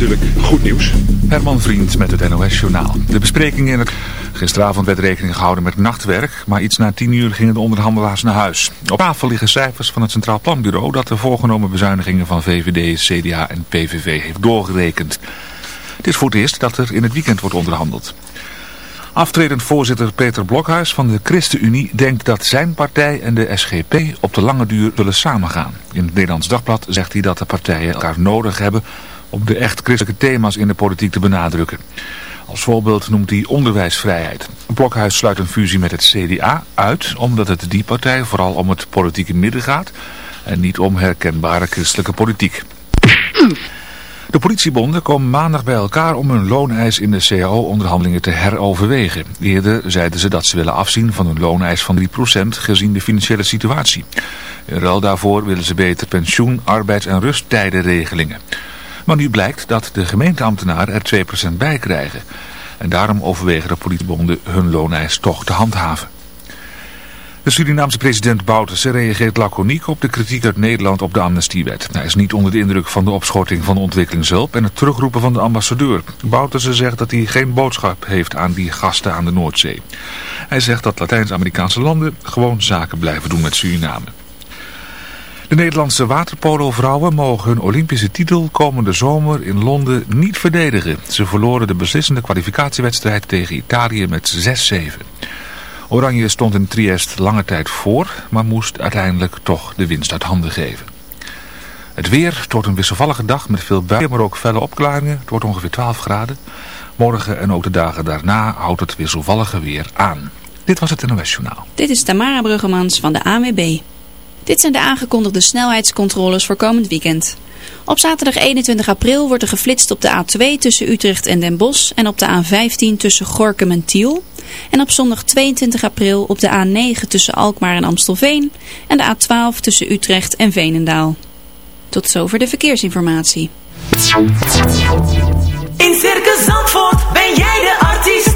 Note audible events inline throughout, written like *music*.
natuurlijk goed nieuws. Herman Vriend met het NOS Journaal. De besprekingen in het... Gisteravond werd rekening gehouden met nachtwerk, maar iets na tien uur gingen de onderhandelaars naar huis. Op tafel liggen cijfers van het Centraal Planbureau dat de voorgenomen bezuinigingen van VVD, CDA en PVV heeft doorgerekend. Het is voor het eerst dat er in het weekend wordt onderhandeld. Aftredend voorzitter Peter Blokhuis van de ChristenUnie denkt dat zijn partij en de SGP op de lange duur zullen samengaan. In het Nederlands Dagblad zegt hij dat de partijen elkaar nodig hebben om de echt christelijke thema's in de politiek te benadrukken. Als voorbeeld noemt hij onderwijsvrijheid. Blokhuis sluit een fusie met het CDA uit omdat het die partij vooral om het politieke midden gaat en niet om herkenbare christelijke politiek. De politiebonden komen maandag bij elkaar om hun looneis in de CAO-onderhandelingen te heroverwegen. Eerder zeiden ze dat ze willen afzien van een looneis van 3% gezien de financiële situatie. In ruil daarvoor willen ze beter pensioen, arbeids- en rusttijdenregelingen. Maar nu blijkt dat de gemeenteambtenaren er 2% bij krijgen. En daarom overwegen de politiebonden hun looneis toch te handhaven. De Surinaamse president Bouterse reageert laconiek op de kritiek uit Nederland op de amnestiewet. Hij is niet onder de indruk van de opschorting van de ontwikkelingshulp en het terugroepen van de ambassadeur. Bouterse zegt dat hij geen boodschap heeft aan die gasten aan de Noordzee. Hij zegt dat Latijns-Amerikaanse landen gewoon zaken blijven doen met Suriname. De Nederlandse waterpolo-vrouwen mogen hun Olympische titel komende zomer in Londen niet verdedigen. Ze verloren de beslissende kwalificatiewedstrijd tegen Italië met 6-7. Oranje stond in Triest lange tijd voor, maar moest uiteindelijk toch de winst uit handen geven. Het weer, het wordt een wisselvallige dag met veel buien, maar ook felle opklaringen. Het wordt ongeveer 12 graden. Morgen en ook de dagen daarna houdt het wisselvallige weer aan. Dit was het NOS. Dit is Tamara Bruggemans van de ANWB. Dit zijn de aangekondigde snelheidscontroles voor komend weekend. Op zaterdag 21 april wordt er geflitst op de A2 tussen Utrecht en Den Bosch en op de A15 tussen Gorkum en Tiel. En op zondag 22 april op de A9 tussen Alkmaar en Amstelveen en de A12 tussen Utrecht en Veenendaal. Tot zover de verkeersinformatie. In Circus Zandvoort ben jij de artiest.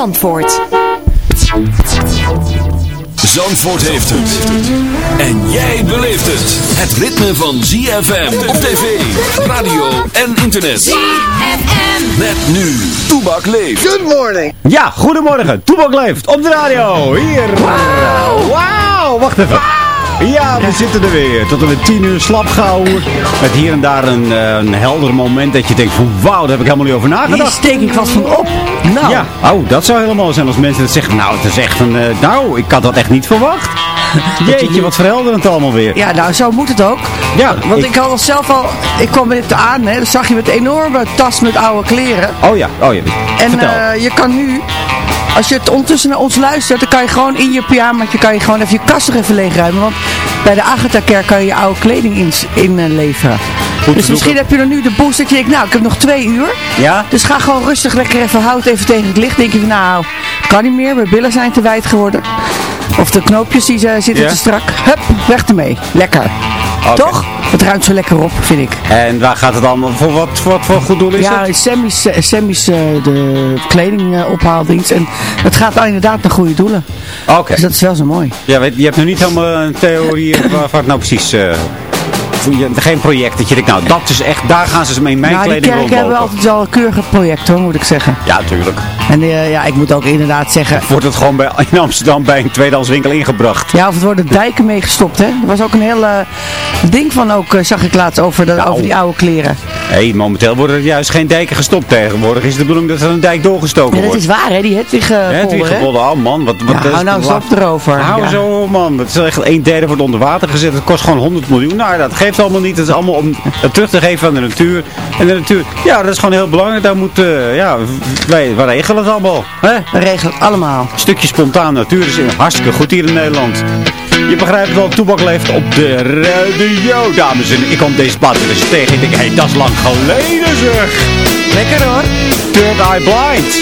Zandvoort heeft het. En jij beleeft het. Het ritme van ZFM op tv, radio en internet. ZFM. Met nu, Toebak leeft. Good morning. Ja, goedemorgen. Toebak leeft op de radio. Hier. Wauw. Wacht even. Ja, we zitten er weer. Tot en met 10 uur slapgehouden. Met hier en daar een, eh, een helder moment dat je denkt van wauw, daar heb ik helemaal niet over Hier nagedacht. steek ik wat van op. Nou, Ja, oh, dat zou helemaal zijn als mensen het zeggen. Nou, het is echt van, eh, nou, ik had dat echt niet verwacht. *laughs* Jeetje, wat verhelderend allemaal weer. ja, nou zo moet het ook. Ja, Want ik- ik, had het zelf al, ik kwam net aan, hè, dan zag je met een enorme tas met oude kleren. Oh ja, oh ja. En eh, je kan nu, als je het ondertussen naar ons luistert, dan kan je gewoon in je pyjamaatje, kan je gewoon even je kast nog even leegruimen. Want bij de Agatha-kerk kan je je oude kleding inleveren. In, leveren. Goed, dus misschien heb je er nu de boost dat je denkt, nou ik heb nog twee uur. Ja? Dus ga gewoon rustig lekker even hout even tegen het licht. Denk je van nou, kan niet meer, mijn billen zijn te wijd geworden. Of de knoopjes die eh, zitten Ja. te strak. Hup, weg ermee. Lekker. Toch? Het ruimt zo lekker op, vind ik. En waar gaat het allemaal, voor wat, voor wat voor goed doel is ja, het? Sammy's, eh, Sammy's eh, de kledingophaaldienst. en het gaat al inderdaad naar goede doelen. Oké. Dus dat is wel zo mooi. Ja, je hebt nog niet helemaal een theorie waar, waar het nou precies... eh, geen project dat je denkt, nou dat is echt, daar gaan ze mee mijn nou, kleding kerken hebben rondlopen. altijd wel een keurig project hoor, moet ik zeggen. Ja, natuurlijk. En eh, ja, ik moet ook inderdaad zeggen... Wordt het gewoon bij, in Amsterdam bij een tweedehandswinkel ingebracht. Ja, of het worden dijken meegestopt, hè. Er was ook een heel ding van ook, eh, zag ik laatst, over, de, Nou. over die oude kleren. Hé, momenteel worden er juist geen dijken gestopt tegenwoordig. Is de bedoeling dat er een dijk doorgestoken Ja, dat wordt. is waar, hè, die Hedwig Hè, het gepolder. Oh man, wat, wat Ja, is hou nou de eens op erover. Hou Ja. zo man. Het is echt een derde wordt onder water gezet. Het kost gewoon 100 miljoen. Nou, dat geeft allemaal niet. Het is allemaal om het terug te geven aan de natuur. En de natuur, ja, dat is gewoon heel belangrijk. Daar moet, eh, ja, wij, wij regelen het allemaal. Hè? We regelen het allemaal. Een stukje spontaan natuur is hartstikke goed hier in Nederland. Je begrijpt wel, Toebak leeft op de radio, dames en heren. Ik kom deze plaat tegen. Ik denk, hé, hey, dat is lang geleden zeg. Lekker hoor. Third Eye Blind.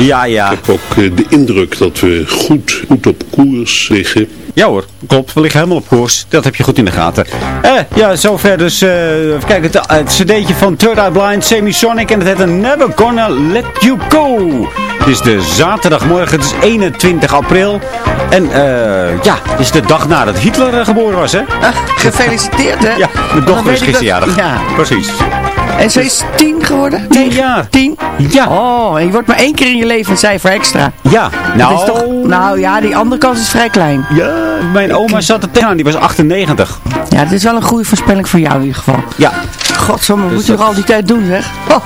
Ja, ja. Ik heb ook eh, de indruk dat we goed, goed op koers liggen. Ja hoor, klopt. We liggen helemaal op koers. Dat heb je goed in de gaten. Eh, ja, zover dus. eh even kijken, het, het cd'tje van Third Eye Blind, Semisonic. En het heet een Never Gonna Let You Go. Het is de zaterdagmorgen, het is 21 april. En eh ja, het is de dag nadat Hitler eh, geboren was, hè? Gefeliciteerd, hè? Ja, mijn dochter is ik gisteren dat- jarig. Ja. Precies. En ze is tien geworden? Tien jaar. Tien? Ja. Oh, en je wordt maar één keer in je leven een cijfer extra. Ja, Dat nou... is toch, nou ja, die andere kans is vrij klein. Ja, mijn oma zat er tegenaan, die was 98. Ja, dit is wel een goede voorspelling voor jou in ieder geval. Ja. Godsamme, Dus moet je nog al die tijd doen, zeg? Oh,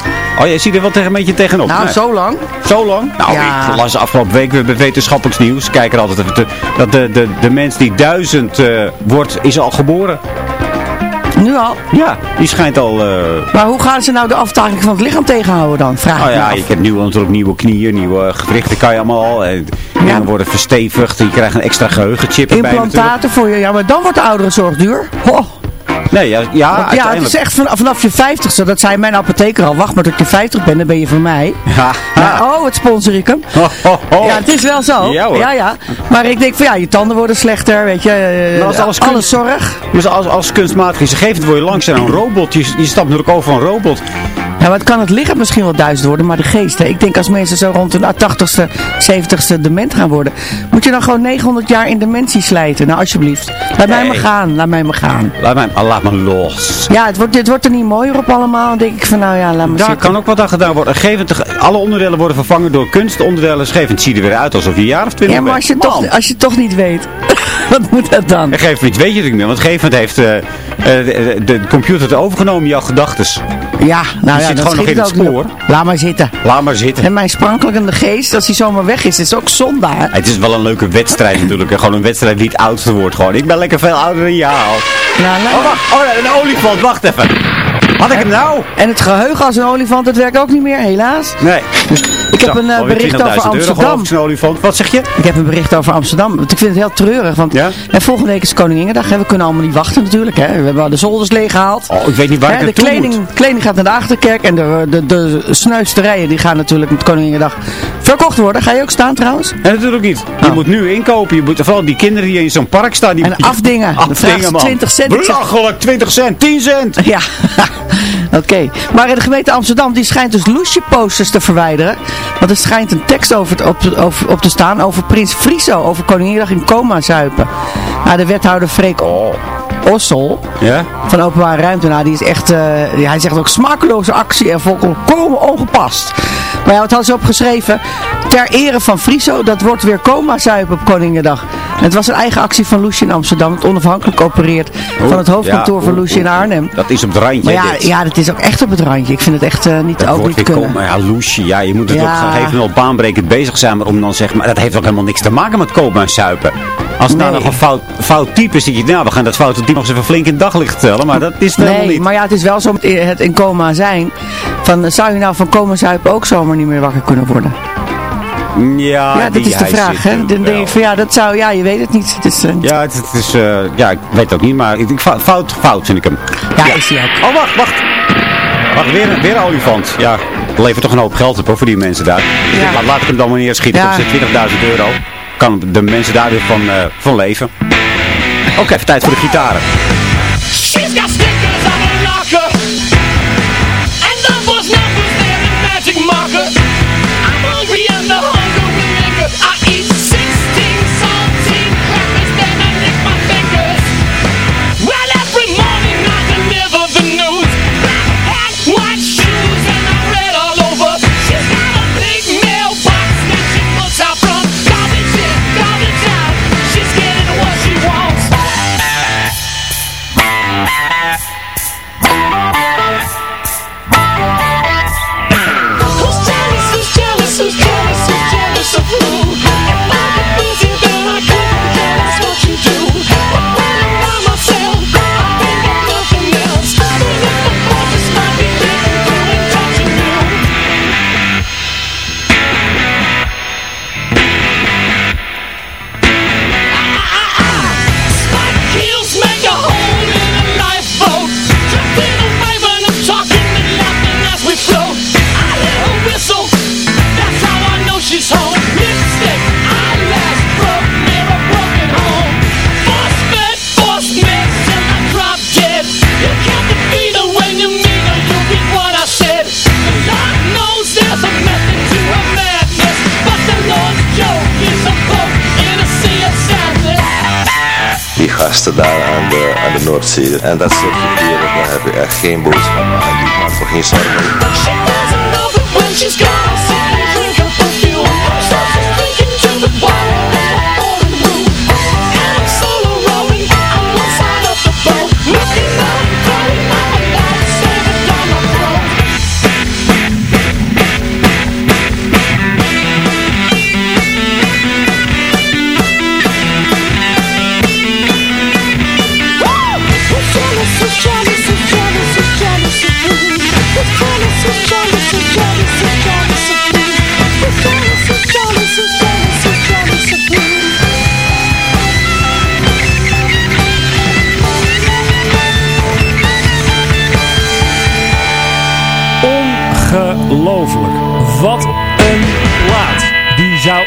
Oh, jij ziet er wel tegen een beetje tegenop. nou, Nee. zo lang. Zo lang? Nou, Ja. ik las afgelopen week weer bij wetenschappelijks nieuws. Kijk er altijd even dat de, de, de mens die duizend eh, wordt, is al geboren. Nu al. Ja, die schijnt al... eh Maar hoe gaan ze nou de aftakeling van het lichaam tegenhouden dan? Vraag nou ik me ja, je kent nu natuurlijk nieuwe knieën, nieuwe gewrichten kan je allemaal al. En dingen worden verstevigd. Je krijgt een extra geheugenchip erbij natuurlijk. Implantaten voor je. Ja, maar dan wordt de ouderenzorg duur. Oh. Nee, ja, ja, Want ja, het is echt van, vanaf je vijftigste. Dat zei mijn apotheker al. Wacht maar tot je 50 bent, dan ben je van mij. Ja. Oh, het sponsor ik hem. Ja, het is wel zo. Ja, hoor. ja, ja. Maar ik denk van ja, je tanden worden slechter, weet je. eh, Maar als alles zorg. Dus als, als kunstmatig is gegeven, word je langzaam een robot. Je, je stapt natuurlijk over een robot. Ja, het kan het lichaam misschien wel duizend worden, maar de geest. Hè? Ik denk als mensen zo rond hun 80ste, 70ste dement gaan worden, moet je dan gewoon 900 jaar in dementie slijten. Nou, alsjeblieft. Laat mij maar gaan, laat mij maar gaan. Laat, mij, laat me los. Ja, het wordt, het wordt er niet mooier op allemaal. Dan denk ik van nou ja, laat me Daar zitten. kan ook wat aan gedaan worden. Gevend, alle onderdelen worden vervangen door kunstonderdelen. Gevend ziet er weer uit alsof je een jaar of twintig Ja, maar als je, bent. toch, als je het toch niet weet, *laughs* wat moet dat dan? En Gevend weet je het niet meer. Want Gevend heeft eh, eh, de, computer het overgenomen, jouw gedachtes. Ja, nou Je ja, zit dat gewoon nog in het spoor. Laat maar zitten. Laat maar zitten. En mijn sprankelende geest, als hij zomaar weg is, is ook zonde. hè? Het is wel een leuke wedstrijd natuurlijk. Gewoon een wedstrijd die het oudste wordt. Gewoon. Ik ben lekker veel ouder dan jou. Nou, nou. Wacht. Oh, een olifant. Wacht even. Had ik hem nou? En het geheugen als een olifant, dat werkt ook niet meer, helaas. Nee. Ik heb een eh, bericht 20.000 over euro Amsterdam. olifant. Wat zeg je? Ik heb een bericht over Amsterdam. Want ik vind het heel treurig. Want Ja? en volgende week is Koninginnedag. Hè. We kunnen allemaal niet wachten natuurlijk. Hè. We hebben al de zolders leeggehaald. Oh, ik weet niet waar Hè, ik de naartoe kleding, moet. kleding gaat naar de Achterkerk. En de, de, de snuisterijen die gaan natuurlijk met Koninginnedag verkocht worden. Ga je ook staan trouwens? En natuurlijk niet. Je Oh. moet nu inkopen. Je moet, vooral die kinderen die in zo'n park staan. Die En afdingen. *laughs* Ze man. 20 cent. Belachelijk, 20 cent, 10 cent. *laughs* Ja, *laughs* oké. Maar de gemeente Amsterdam die schijnt dus loesje-posters te verwijderen. Want er schijnt een tekst over, te- op, te- over, op te staan over Prins Friso. Over Koninginnedag in coma zuipen. Nou, de wethouder Freek Ossel Ja? van Openbare Ruimte. Nou, die is echt, eh, hij zegt ook smakeloze actie en volkomen ongepast. Maar ja, wat hadden ze opgeschreven? Ter ere van Friso, dat wordt weer coma zuipen op Koningendag. Het was een eigen actie van Loesje in Amsterdam. Het onafhankelijk opereert van het hoofdkantoor Ja, van Loesje in Arnhem. Dat is op het randje. Maar ja, dit. ja, dat is ook echt op het randje. Ik vind het echt eh, niet, Dat ook niet kunnen. komen. Ja, loesje. Ja, je moet het Ja. ook gaan even wel baanbrekend bezig zijn. Maar om dan zeg maar, dat heeft ook helemaal niks te maken met kopen en suipen. Als het nou Nee. nog een fout, fout type is, je, nou, we gaan dat foute type nog eens even flink in het daglicht tellen. Maar dat is het helemaal Nee, niet. maar ja, het is wel zo met het in coma zijn. Van, zou je nou van coma zuipen ook zomaar niet meer wakker kunnen worden? Ja, ja, dat is de hij vraag. Hè? Dan denk ik van ja, dat zou, ja, je weet het niet. Het is, eh, Ja, het, het is, eh, ja, ik weet het ook niet, maar ik, ik- fout, fout vind ik hem. ja, is die ook. Oh, wacht, wacht. Wacht, weer, een- weer een olifant. Ja, dat levert toch een hoop geld op hoor, voor die mensen daar. Ja. Laat, laat ik hem dan maar neerschieten. Ja. Dat zit 20.000 euro. Kan de mensen daar weer van, eh, van leven. Oké, even tijd voor de gitaren. Gasten daar aan de, aan de Noordzee. En dat soort verkeer, daar ik echt geen boodschap aan. Die maakt geen zorgen.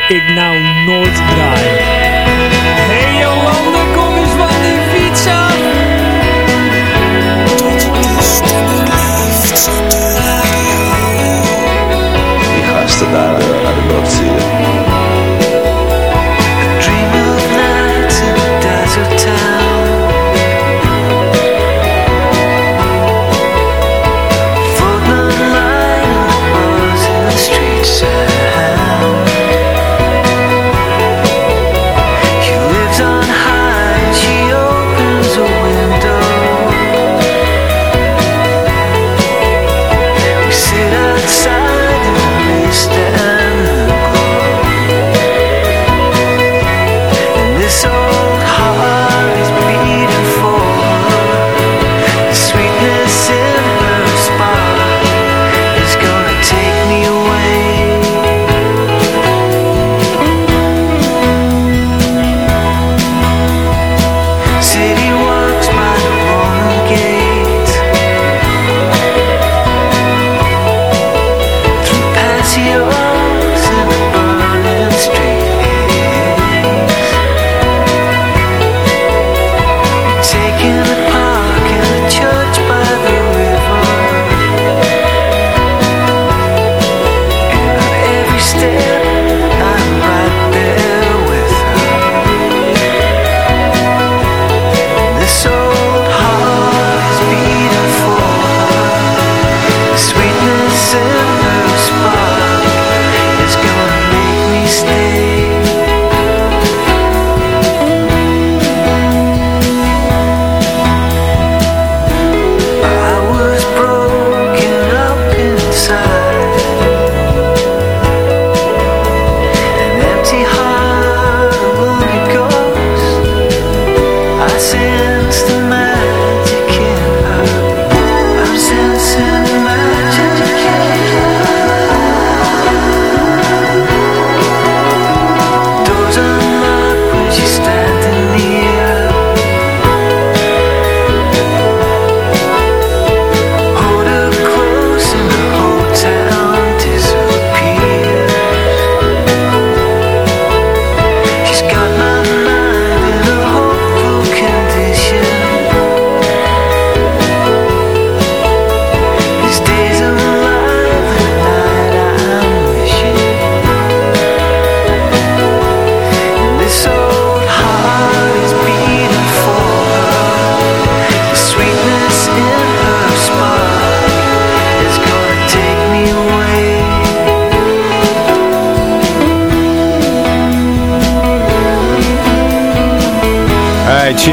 Die zou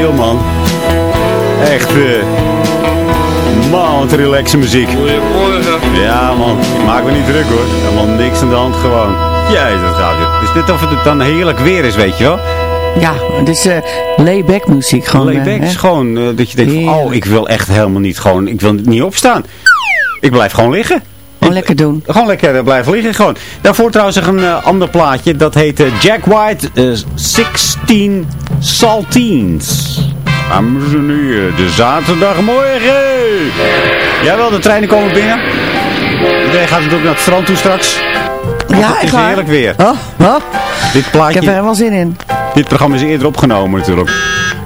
chill man. Echt, eh. man, wat relaxe muziek. Goedemorgen. Ja man, maak me niet druk hoor. Helemaal niks aan de hand gewoon. Jezus, dat gaat weer. Is dit of het dan heerlijk weer is, weet je wel? Ja, het is eh layback muziek. Gewoon, Layback eh, is gewoon dat je denkt van, oh, ik wil echt helemaal niet gewoon, ik wil niet opstaan. Ik blijf gewoon liggen. Gewoon lekker doen. Gewoon lekker blijven liggen gewoon. Daarvoor trouwens nog een ander plaatje. Dat heet Jack White eh, 16 Saltines. Dames en heren, de zaterdagmorgen. Jawel, de treinen komen binnen. Iedereen gaat natuurlijk naar het strand toe straks. Want Ja, het echt is heerlijk weer. Oh, oh. Dit Ik plaatje, heb er helemaal zin in. dit programma is eerder opgenomen natuurlijk.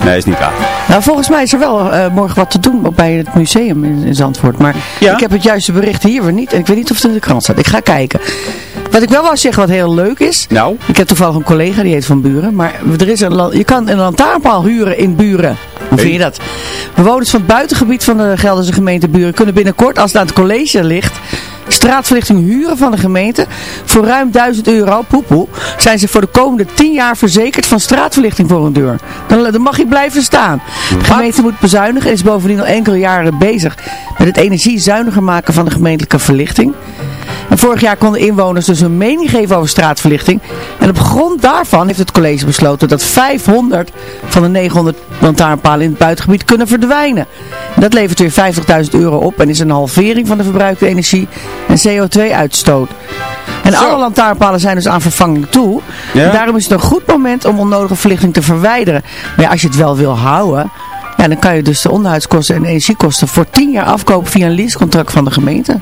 Nee, is niet waar. Nou, volgens mij is er wel eh, morgen wat te doen bij het museum in, in Zandvoort. Maar Ja? ik heb het juiste bericht hier weer niet. En ik weet niet of het in de krant staat. Ik ga kijken. Wat ik wel wou zeggen wat heel leuk is. Nou? Ik heb toevallig een collega die heet Van Buren. Maar er is een, je kan een lantaarnpaal huren in Buren. Hoe vind je dat? Bewoners van het buitengebied van de Gelderse gemeente Buren kunnen binnenkort, als het aan het college ligt, straatverlichting huren van de gemeente. Voor ruim 1000 euro, poepoe, zijn ze voor de komende 10 jaar verzekerd van straatverlichting voor hun deur. Dan, dan mag je blijven staan. De gemeente moet bezuinigen en is bovendien al enkele jaren bezig met het energiezuiniger maken van de gemeentelijke verlichting. Vorig jaar konden inwoners dus hun mening geven over straatverlichting. En op grond daarvan heeft het college besloten dat 500 van de 900 lantaarnpalen in het buitengebied kunnen verdwijnen. En dat levert weer 50.000 euro op en is een halvering van de verbruikte energie en CO2-uitstoot. En alle lantaarnpalen zijn dus aan vervanging toe. Ja. En daarom is het een goed moment om onnodige verlichting te verwijderen. Maar ja, als je het wel wil houden, ja, dan kan je dus de onderhoudskosten en energiekosten voor 10 jaar afkopen via een leasecontract van de gemeente.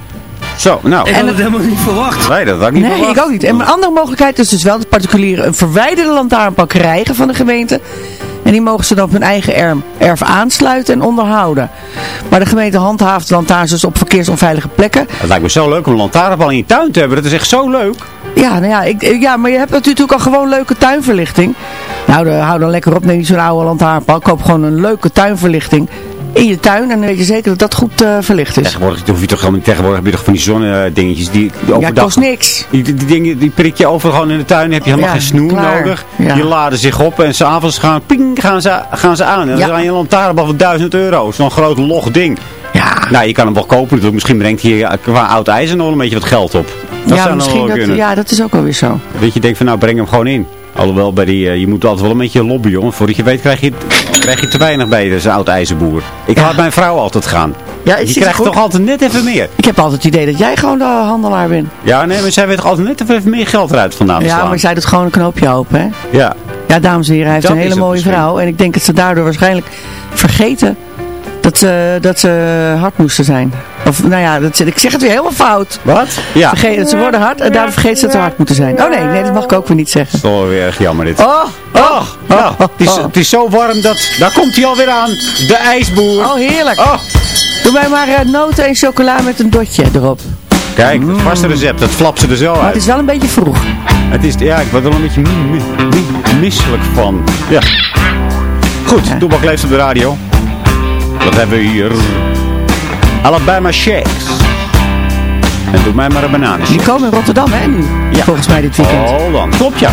Zo, nou. Ik had het helemaal niet verwacht. Nee, dat had ik niet Nee, verwacht. ik ook niet. En een andere mogelijkheid is dus wel dat particulieren een verwijderde lantaarnpaal krijgen van de gemeente. En die mogen ze dan op hun eigen erf, erf aansluiten en onderhouden. Maar de gemeente handhaaft lantaarns dus op verkeersonveilige plekken. Het lijkt me zo leuk om een lantaarnpaal in je tuin te hebben. Dat is echt zo leuk. Ja, nou ja, ik, ik- ja, maar je hebt natuurlijk al gewoon leuke tuinverlichting. Nou, dan, hou dan lekker op. Neem niet zo'n oude lantaarnpaal. Koop gewoon een leuke tuinverlichting in je tuin. En dan weet je zeker dat dat goed eh, verlicht is. Tegenwoordig, hoef je toch helemaal tegenwoordig heb je toch van die zonnedingetjes die, die overdag... kost niks. Die, die, die dingen, die prik je over gewoon in de tuin. heb je helemaal Ja, geen snoer klaar. nodig. Ja. Die laden zich op en s'avonds gaan, ping, gaan, ze, gaan ze aan. En dan Ja. zijn je lantaarnpaal van 1000 euro. Zo'n groot log ding. Ja. Nou, je kan hem wel kopen natuurlijk. Misschien brengt hier qua oud ijzer nog een beetje wat geld op. Dat ja, misschien wel dat, kunnen. ja, dat is ook alweer zo. Dat je denkt van nou breng hem gewoon in. Alhoewel, bij die, eh, je moet altijd wel een beetje lobbyen, jongen. Voordat je weet krijg je, krijg je te weinig bij deze oud ijzerboer. Ik laat mijn vrouw altijd gaan. Ja, je die krijgt toch altijd net even meer. Ik heb altijd het idee dat jij gewoon de handelaar bent. Ja, nee, maar zij weet toch altijd net even meer geld eruit vandaan Ja, maar zij doet gewoon een knoopje open, hè? Ja. Ja, dames en heren, hij heeft Dat een hele mooie misschien. vrouw. En ik denk dat ze daardoor waarschijnlijk vergeten dat ze, dat ze hard moesten zijn. Of, nou ja, dat, ik zeg het weer helemaal fout. Wat? Ja. Vergeet, dat ze worden hard en daardoor vergeet ze dat ze hard moeten zijn. Oh nee, nee, dat mag ik ook weer niet zeggen. Dat is wel weer erg jammer dit. Oh, oh, Nou, het, is, het is zo warm dat... Daar komt hij alweer aan. De ijsboer. oh heerlijk. Oh. Doe mij maar eh, noten en chocola met een dotje erop. Kijk, het vaste recept. Dat flapt ze er zo Maar het uit. is wel een beetje vroeg. Het is, ja, ik word er wel een beetje mi- mi- mi- misselijk van. Ja. Goed, Toebak leeft op de radio. Wat hebben we hier? Alabama Shakes. En doe mij maar een banaan. Die komen in Rotterdam, hè, nu? Ja. Volgens mij dit weekend. Oh, dan. Klopt, ja.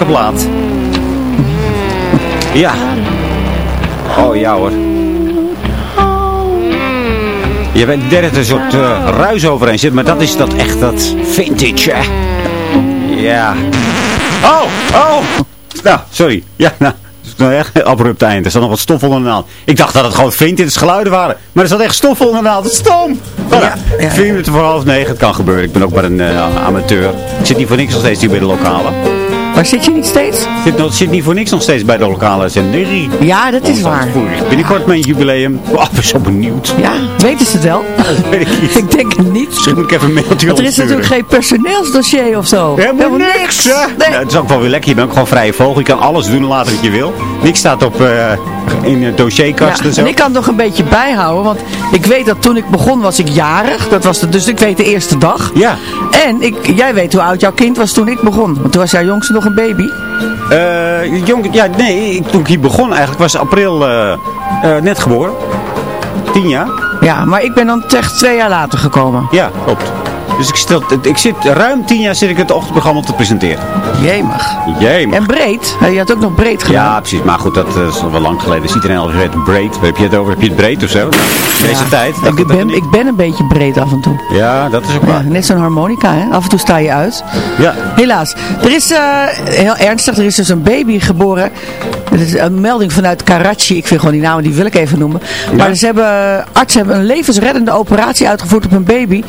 Heerlijke plaat. Ja. Oh ja hoor. Je dat er een soort eh, ruis overheen zit, maar dat is dat echt dat vintage, hè? Ja. Oh, oh! Nou, sorry. Ja, nou. Het is nou echt een abrupt eind. Er zat nog wat stof onder de naald. Ik dacht dat het gewoon vintage geluiden waren. Maar er zat echt stof onder de naald. Is stom! Nou, ja, Vier minuten voor half negen. Het kan gebeuren. Ik ben ook maar een eh, amateur. Ik zit niet voor niks nog steeds hier bij de lokale. Waar zit je niet steeds? Zit, nog, zit niet voor niks nog steeds bij de lokale zender. Ja, dat is waar. Binnenkort mijn jubileum. Oh, ik ben zo benieuwd. Ja, weten ze het wel? *laughs* weet ik niet. ik denk het niet. Misschien moet ik even een mailtje Want er is natuurlijk geen personeelsdossier of zo. Helemaal niks, hè? Nee. Ja, het is ook wel weer lekker. Je bent ook gewoon vrije vogel. Je kan alles doen en laten wat je wil. Niks staat op, eh, in een dossierkast en zo. en ik kan het nog een beetje bijhouden, want ik weet dat toen ik begon was ik jarig. Dat was de, dus ik weet de eerste dag. Ja. En ik, jij weet hoe oud jouw kind was toen ik begon. Want toen was jouw jongste nog een baby. Eh, jong, ja, nee, ik- toen ik hier begon eigenlijk was april eh, eh, net geboren. Tien jaar. Ja, maar ik ben dan echt twee jaar later gekomen. Ja, klopt. Dus ik, stel, ik zit ruim tien jaar zit ik het ochtendprogramma te presenteren. Jemig. Jemig. En breed. Je had ook nog breed gedaan. Ja, precies. Maar goed, dat eh, is al wel lang geleden. Dus iedereen al weet breed. Heb je het over? Heb je het breed of zo? Deze Ja. tijd. Ik dat ben, ik ben een beetje breed af en toe. Ja, dat is ook Ja, waar. net zo'n harmonica, hè? Af en toe sta je uit. Ja. Helaas. Er is, eh, heel ernstig, er is dus een baby geboren. Het is een melding vanuit Karachi. Ik vind gewoon die namen, die wil ik even noemen. Maar ze hebben, artsen hebben een levensreddende operatie uitgevoerd op een baby.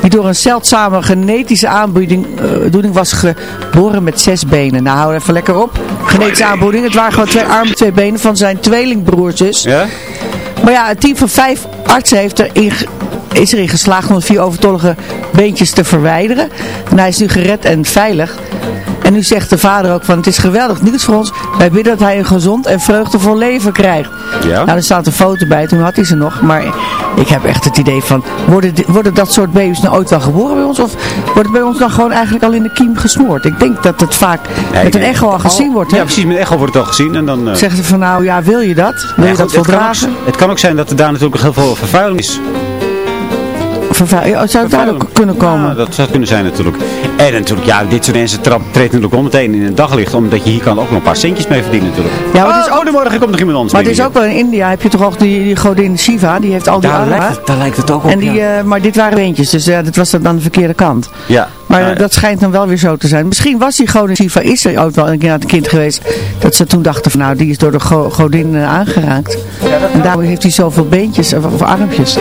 Die door een zeldzame genetische aanbieding doening was geboren met zes benen. Nou, hou even lekker op. Genetische aanbieding. Het waren gewoon twee armen, twee benen van zijn tweelingbroertjes. Ja? Maar ja, een team van vijf artsen heeft erin, ge- is erin geslaagd om de vier overtollige beentjes te verwijderen. En hij is nu gered en veilig. En nu zegt de vader ook van het is geweldig nieuws voor ons. Wij bidden dat hij een gezond en vreugdevol leven krijgt. Ja? Nou, er staat een foto bij, toen had hij ze nog. Maar ik heb echt het idee van, worden, worden dat soort baby's nou ooit wel geboren bij ons? Of wordt het bij ons dan gewoon eigenlijk al in de kiem gesmoord? Ik denk dat het vaak Nee, met een echo al gezien wordt. hè? Ja, precies. Met echo wordt het al gezien. En dan, eh, Zeggen ze van nou, ja, wil je dat? Wil ja, je goed, dat het, voldragen? het kan ook zijn dat er daar natuurlijk nog heel veel vervuiling is. Vervu- ja, zou het daar ook kunnen komen? Ja, dat zou kunnen zijn natuurlijk. En natuurlijk, ja, dit soort mensen trap, treedt natuurlijk al meteen in het daglicht. Omdat je hier kan ook nog een paar centjes mee verdienen natuurlijk. Ja, maar het is oh, morgen komt nog iemand anders Maar het is ook wel in India, heb je toch ook die, die godin Shiva, die heeft al die Daar armen. lijkt het- daar lijkt het ook op, En die, ja. eh, maar dit waren beentjes, dus ja, dit was dan aan de verkeerde kant. Ja. Maar Nou ja. dat schijnt dan wel weer zo te zijn. Misschien was die godin Shiva, is er ook wel een keer aan het kind geweest, dat ze toen dachten van nou, die is door de go- godin eh, aangeraakt. en daarom heeft hij zoveel beentjes of, of armpjes.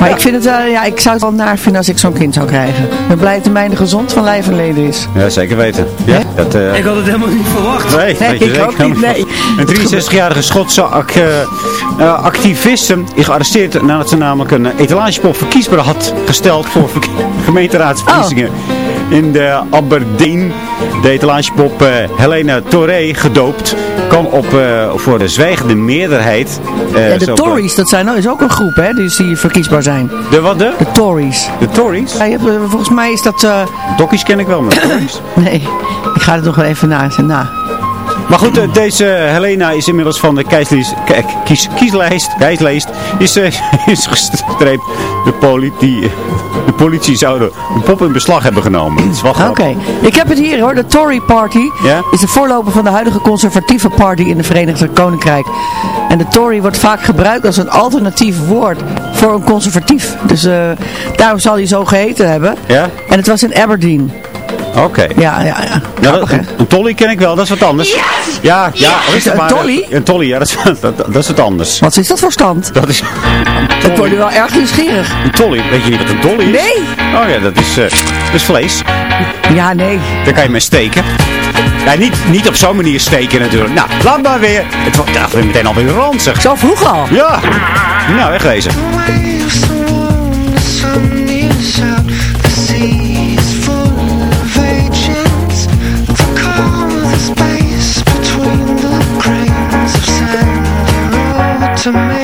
Maar ik vind het wel, ja, ik zou het wel naar vinden als ik zo'n kind zou krijgen. Ik ben blij dat de mijne gezond van lijf en leden is. Ja, zeker weten. Ja, dat, eh, Ik had het helemaal niet verwacht. Nee, ik zeker ook niet, nee. Een 63-jarige Schotse ac- eh, eh, activiste is gearresteerd nadat ze namelijk een etalagepop verkiesbaar had gesteld voor verk- *laughs* gemeenteraadsverkiezingen. Oh. In de Aberdeen, de etalagepop eh, Helena Torre, gedoopt, kwam op eh, voor de zwijgende meerderheid. eh, Ja, de Tories, dat zijn, is ook een groep, hè, dus die verkiesbaar zijn. De wat de? De Tories. De Tories? Ja, je hebt, volgens mij is dat... Dokkies ken ik wel, maar Tories. *laughs* nee, ik ga het nog wel even na. na. Maar goed, eh, deze Helena is inmiddels van de kieslijst, ki- kies, kieslijst, kieslijst is, eh, *laughs* is gestreept. De, politie, de politie zou de, pop in beslag hebben genomen. Oké, ik heb het hier hoor. De Tory Party Ja? is de voorloper van de huidige conservatieve party in de Verenigd Koninkrijk. En de Tory wordt vaak gebruikt als een alternatief woord voor een conservatief. Dus eh, daarom zal hij zo geheten hebben. Ja? En het was in Aberdeen. Oké. Ja, ja, ja. Een tolly ken ik wel, dat is wat anders. Ja, ja. Is is het een maar, tolly? Een tolly, ja, dat is, *laughs* dat, dat is wat anders. Wat is dat voor stand? Dat is... Ik word nu wel erg nieuwsgierig. Een tolly, weet je niet wat een tolly is? Nee. Oh ja, dat is, eh, dat is vlees. Ja, nee. Daar kan je mee steken. Ja, niet, niet op zo'n manier steken natuurlijk. Nou, laat maar weer. Het wordt ja, meteen alweer ranzig. Zo vroeg al? Ja. Nou, wegwezen. to me.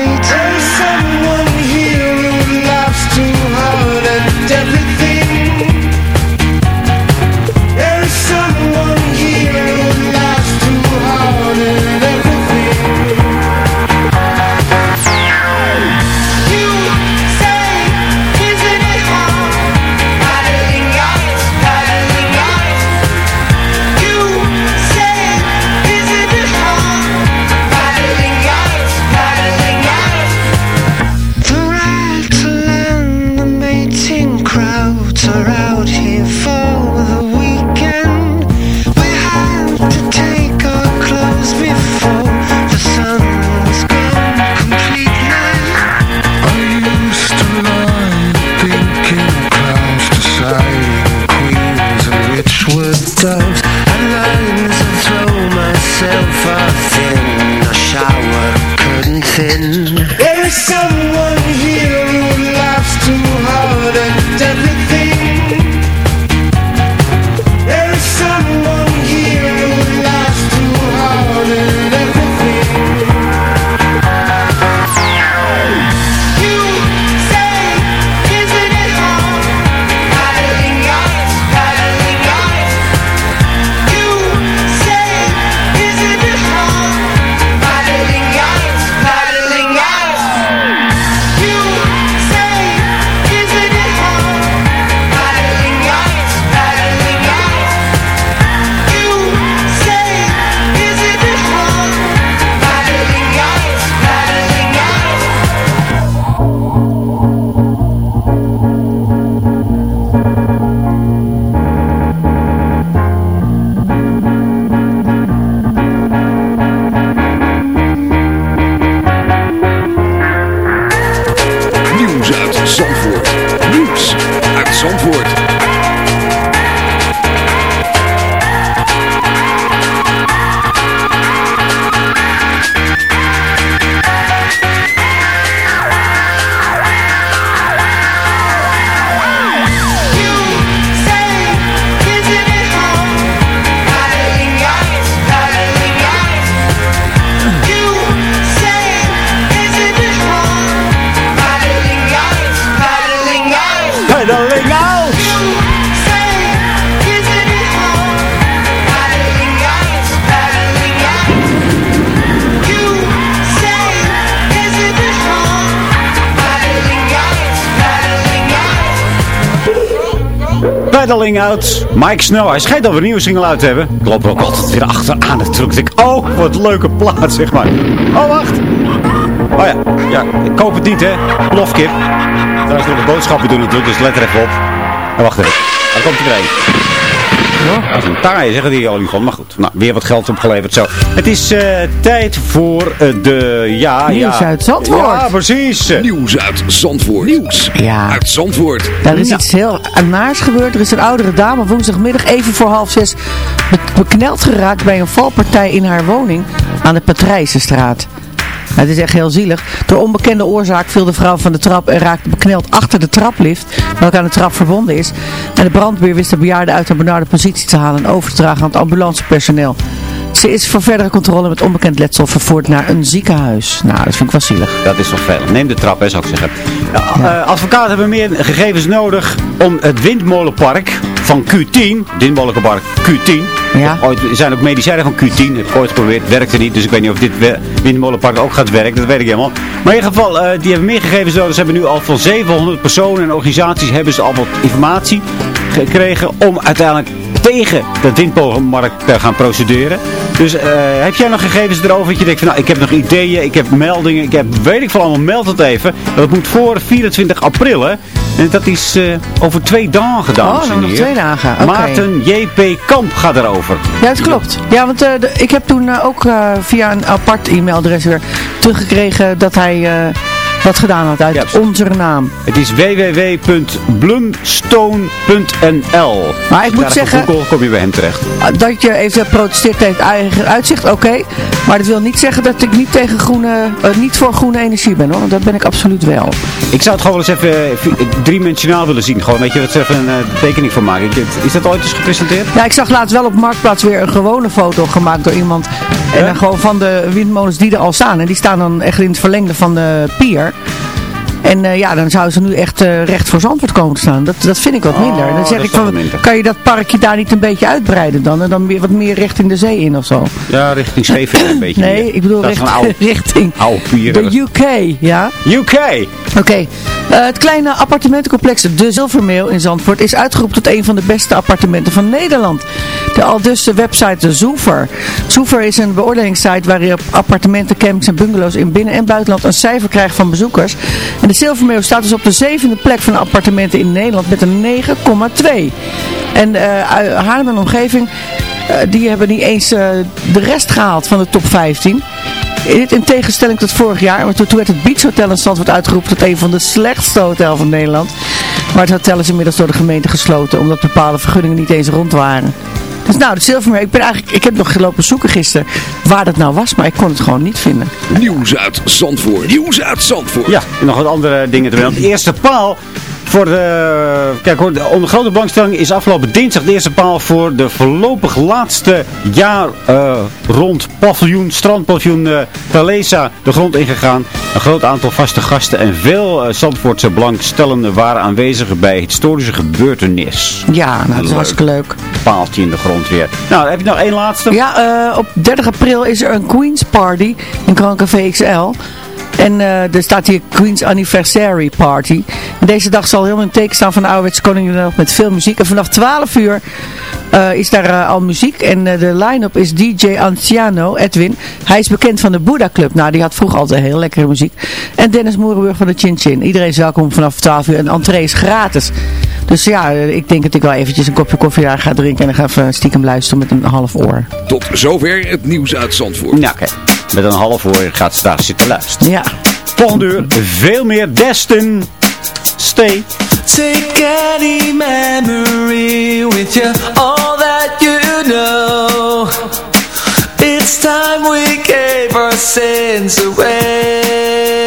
Mike Snow. Hij schijnt alweer een nieuwe single uit te hebben. Ik loop er ook altijd weer achteraan. Ik denk, oh, wat leuke plaat, zeg maar. Oh, wacht. Oh ja, ja, ik koop het niet, hè. Plofkip. Daar is nog de boodschappen doen natuurlijk, dus let er even op. En wacht even. Daar komt hij een. Dat is een taai, zeggen die al gewoon. Maar goed, nou, weer wat geld opgeleverd zo. Het is eh, tijd voor eh, de... Ja, Nieuws ja. uit Zandvoort. Ja, precies. Nieuws uit Zandvoort. Nieuws Ja. uit Zandvoort. Daar is iets heel naars gebeurd. Er is een oudere dame woensdagmiddag even voor half zes be- bekneld geraakt bij een valpartij in haar woning aan de Patrijzenstraat. Het is echt heel zielig. Door onbekende oorzaak viel de vrouw van de trap en raakte bekneld achter de traplift, welke aan de trap verbonden is. En de brandweer wist de bejaarde uit haar benarde positie te halen en over te dragen aan het ambulancepersoneel. Ze is voor verdere controle met onbekend letsel vervoerd naar een ziekenhuis. Nou, dat vind ik wel zielig. Dat is veel. Neem de trap, hè, zou ik zeggen. Ja, eh, advocaten hebben meer gegevens nodig om het windmolenpark van Q10, windmolenpark Q10. Ja. Ooit, er zijn ook medicijnen van Q10, heb ik ooit geprobeerd, werkte niet. Dus ik weet niet of dit windmolenpark ook gaat werken, dat weet ik helemaal. Maar in ieder geval, eh, die hebben meer gegevens nodig. Ze hebben nu al van 700 personen en organisaties hebben ze al wat informatie gekregen om uiteindelijk tegen de windmolenmarkt te gaan procederen. Dus eh, heb jij nog gegevens erover dat je denkt van nou, ik heb nog ideeën, ik heb meldingen, ik heb, weet ik veel allemaal, meld het even. Dat moet voor 24 april hè. En dat is eh, over twee dagen, dames Oh, dan nog twee dagen. Oké. Maarten J.P. Kamp gaat erover. Ja, dat klopt. Ja, want eh, de- ik heb toen ook via een apart e-mailadres weer teruggekregen dat hij wat gedaan had uit onze naam. Het is www.blumstone.nl Maar ik moet Daar zeggen- Google kom je bij hem terecht. Dat je even protesteert tegen eigen uitzicht, oké. Maar dat wil niet zeggen dat ik niet, tegen groene, eh, niet voor groene energie ben hoor. Want dat ben ik absoluut wel. Ik zou het gewoon eens even vi- driedimensionaal willen zien. Gewoon, weet je, dat ze even een tekening van maken. Is dat ooit eens gepresenteerd? Ja, ik zag laatst wel op Marktplaats weer een gewone foto gemaakt door iemand. En dan gewoon van de windmolens die er al staan. En die staan dan echt in het verlengde van de pier. En eh, ja, dan zouden ze nu echt eh, recht voor Zandvoort komen te staan. Dat, dat vind ik wat minder. En dan Oh, zeg ik van, minder. kan je dat parkje daar niet een beetje uitbreiden dan? En dan weer wat meer richting de zee in of zo? Ja, richting Scheveningen een *laughs* beetje. Nee, meer. ik bedoel Dat is richt- een oude, *laughs* richting oude de UK, ja? UK! Oké, Eh, het kleine appartementencomplex De Zilvermeel in Zandvoort is uitgeroepen tot een van de beste appartementen van Nederland. De al dus de website Zoever. Zoever is een beoordelingssite waarin appartementen, campings en bungalows in binnen- en buitenland een cijfer krijgt van bezoekers. En de Zilvermeel staat dus op de zevende plek van appartementen in Nederland met een 9,2. En uh, Haarlem en omgeving, eh, die hebben niet eens eh, de rest gehaald van de top 15. In tegenstelling tot vorig jaar, want toen werd het Beach Hotel in Zandvoort uitgeroepen tot een van de slechtste hotels van Nederland. Maar het hotel is inmiddels door de gemeente gesloten, omdat bepaalde vergunningen niet eens rond waren. Dus nou, de Silvermeer, ik ben eigenlijk, ik heb nog gelopen zoeken gisteren waar dat nou was, maar ik kon het gewoon niet vinden. Nieuws uit Zandvoort. Nieuws uit Zandvoort. Ja, en nog wat andere dingen te melden. De eerste paal voor de... Kijk hoor, de onder grote belangstelling is afgelopen dinsdag de eerste paal voor de voorlopig laatste jaar eh, rond paviljoen, strandpaviljoen uh, Thalesa de grond ingegaan. Een groot aantal vaste gasten en veel uh, Zandvoortse belangstellenden waren aanwezig bij historische gebeurtenis. Ja, nou, dat is hartstikke leuk. Paaltje in de grond weer. Nou, heb je nog één laatste? Ja, op 30 april is er een Queen's Party in Café XL. En uh, er staat hier Queen's Anniversary Party. Deze dag zal helemaal in teken staan van de ouderwetse met veel muziek. En vanaf 12 uur uh, is daar uh, al muziek. En de line-up is DJ Anciano, Edwin. Hij is bekend van de Buddha Club. Nou, die had vroeger altijd heel lekkere muziek. En Dennis Moerenburg van de Chin Chin. Iedereen is welkom vanaf 12 uur. En entree is gratis. Dus ja, ik denk dat ik wel eventjes een kopje koffie daar ga drinken. En dan ga even stiekem luisteren met een half oor. Tot zover het nieuws uit Zandvoort. Nou, oké. Okay. Met een half uur gaat ze daar zitten luisteren. Ja. Volgende uur veel meer Destin. Stay. Take any memory with you, all that you know. It's time we gave our sins away.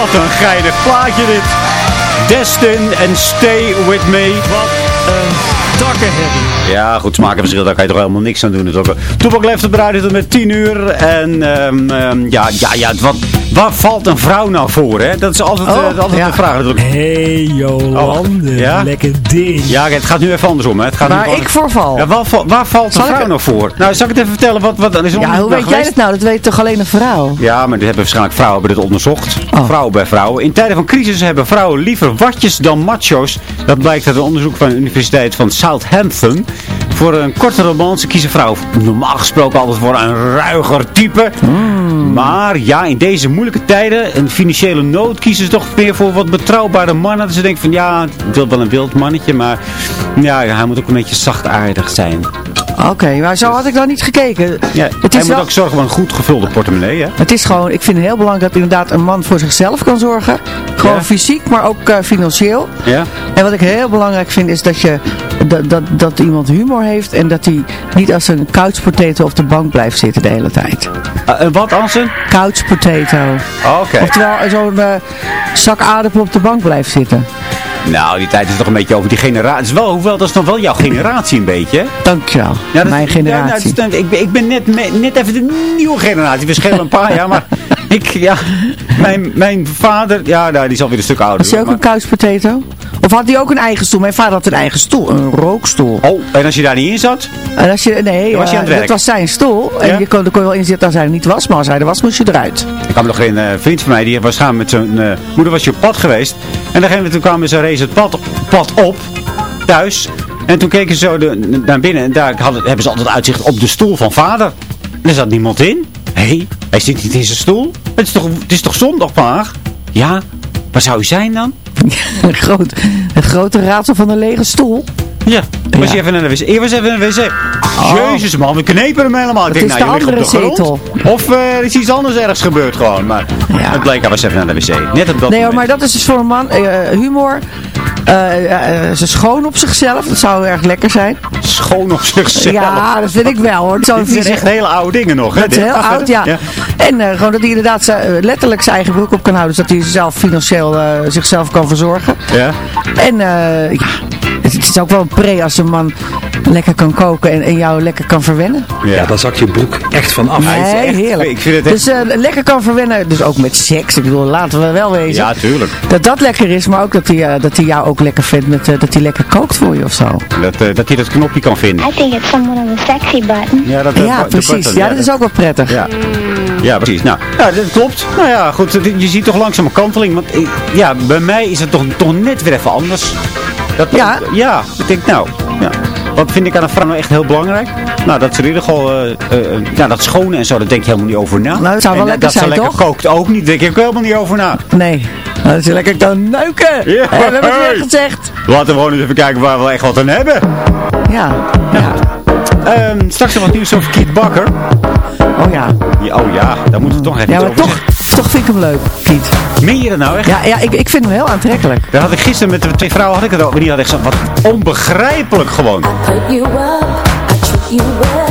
Wat een geinig plaatje dit. Destin en Stay With Me. Wat een takken hebben. Ja, goed, smakenverschil, daar kan je toch helemaal niks aan doen. Toepak het bereid tot met 10 uur. En um, um, ja, ja, ja, wat, waar valt een vrouw nou voor, hè? Dat is altijd, oh, uh, altijd ja. de vraag natuurlijk. Hé, hey, Jolande, oh, ja? lekker ding. Ja, het gaat nu even andersom, hè? Het gaat waar nu ik voorval. Ja, waar, waar valt een vrouw nou voor? Nou, zal ik het even vertellen? Wat, wat, is ja, hoe weet jij dat nou? Dat weet toch alleen een vrouw? Ja, maar dit hebben waarschijnlijk vrouwen hebben dit onderzocht. Oh. Vrouwen bij vrouwen. In tijden van crisis hebben vrouwen liever watjes dan macho's. Dat blijkt uit een onderzoek van de Universiteit van Southampton. Voor een korte romance kiezen vrouwen normaal gesproken altijd voor een ruiger type. Maar ja, in deze moeilijke tijden, een financiële nood, kiezen ze toch meer voor wat betrouwbare mannen. Dus ze denken van ja, ik wil wel een wild mannetje, maar ja, hij moet ook een beetje zachtaardig zijn. Oké, maar zo had ik dan niet gekeken. Ja, Het hij is moet wel- ook zorgen voor een goed gevulde portemonnee, hè? Het is gewoon, ik vind het heel belangrijk dat inderdaad een man voor zichzelf kan zorgen. Gewoon Ja. fysiek, maar ook eh, financieel. Ja? En wat ik heel belangrijk vind is dat, je, dat, dat, dat iemand humor heeft en dat hij niet als een couch potato op de bank blijft zitten de hele tijd. Uh, wat als een? Couch potato. Oké. Oftewel zo'n eh, zak aardappel op de bank blijft zitten. Nou, die tijd is toch een beetje over die generatie. Wel, hoewel, dat is nog wel jouw generatie een beetje? Dankjewel, Ja, dat- mijn ja, generatie. nou, is- ik, ben, ik ben net, net even de nieuwe generatie. We schelen een paar jaar, maar ik, ja, mijn, mijn vader, ja, nou, die is alweer een stuk ouder. Was hij ook een couch potato? Of had hij ook een eigen stoel? Mijn vader had een eigen stoel, een rookstoel. Oh, en als je daar niet in zat? En als je, nee, was je aan eh, het werk. dat was zijn stoel. En Ja? je kon, er kon je wel in zitten als hij er niet was, maar als hij er was, moest je eruit. Ik me nog een eh, vriend van mij, die was gaan met zijn eh, moeder was je op pad geweest. En dan toen kwamen ze race het pad, pad op, thuis. En toen keken ze zo de, naar binnen en daar hadden, hebben ze altijd uitzicht op de stoel van vader. En er zat niemand in. Hé, hey, hij zit niet in zijn stoel. Het is toch, het is toch zondag? Ja, waar zou hij zijn dan? *laughs* een, groot, een grote raadsel van een lege stoel. Ja, was Ja. even naar de wc? Eerst was even naar de wc. Jezus man, we knepen hem helemaal. Ik Het denk, is nou, de op andere grond. Of eh, er is iets anders ergens gebeurd gewoon. Maar het bleek, hij was even naar de wc. Net op dat Nee hoor, maar dat is dus voor een man eh, humor. Eh, eh, ze schoon op zichzelf, dat zou erg lekker zijn. Schoon op zichzelf. Ja, dat vind ik wel hoor. Zou Dit is echt hele oude dingen nog, hè? Dat is dit? heel Ach, oud, ja. ja. En eh, gewoon dat hij inderdaad eh, letterlijk zijn eigen broek op kan houden. Zodat hij zelf financieel eh, zichzelf kan verzorgen. Ja. En eh, ja, het, is ook wel een pre als een man lekker kan koken en, en jou lekker kan verwennen. Ja, dan zak je broek echt van af. Nee, echt- heerlijk. ik vind het echt- Dus eh, lekker kan verwennen, dus ook met seks. Ik bedoel, laten we wel wezen. Ja, tuurlijk. Dat dat lekker is, maar ook dat hij, eh, dat hij jou ook lekker vindt met, eh, dat hij lekker kookt voor je of zo. Dat, eh, dat hij dat knopje kan vinden. I think it's somewhat of a sexy button. Ja, dat, Ja, precies. button, Ja, dat is ook wel prettig. Ja. Ja, precies. Nou, ja, dat klopt. Nou ja, goed. Je ziet toch langzaam een kanteling. Want ja, bij mij is het toch, toch net weer even anders. Dat, Ja? Ja, ik denk nou, ja. Wat vind ik aan een vrouw nou echt heel belangrijk? Nou, dat ze in ieder geval, eh, eh, eh, ja, dat schone en zo, daar denk je helemaal niet over na. Nou, dat zou wel En, lekker dat zijn, ze lekker toch? kookt ook niet, denk ik ook helemaal niet over na. Nee, Nou, dat is lekker kan neuken. Ja, Hè, we hebben het hey. weer gezegd. Laten we gewoon eens even kijken waar we echt wat aan hebben. Ja, ja. Ehm, straks nog wat nieuws over Kiet Bakker. Oh ja. Ja, oh ja, daar moeten we toch even Ja, maar over toch, toch vind ik hem leuk, Kiet. Meen je dat nou echt? Ja, ja ik, ik vind hem heel aantrekkelijk. Daar had ik gisteren met de twee vrouwen had ik het over. Die hadden echt zo wat onbegrijpelijk gewoon. Put you up, I treat you well.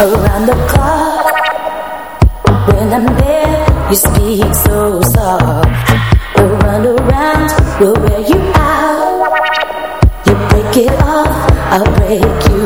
Around the clock. When I'm there, you speak so soft. We'll wear you out. You break it off, I'll break you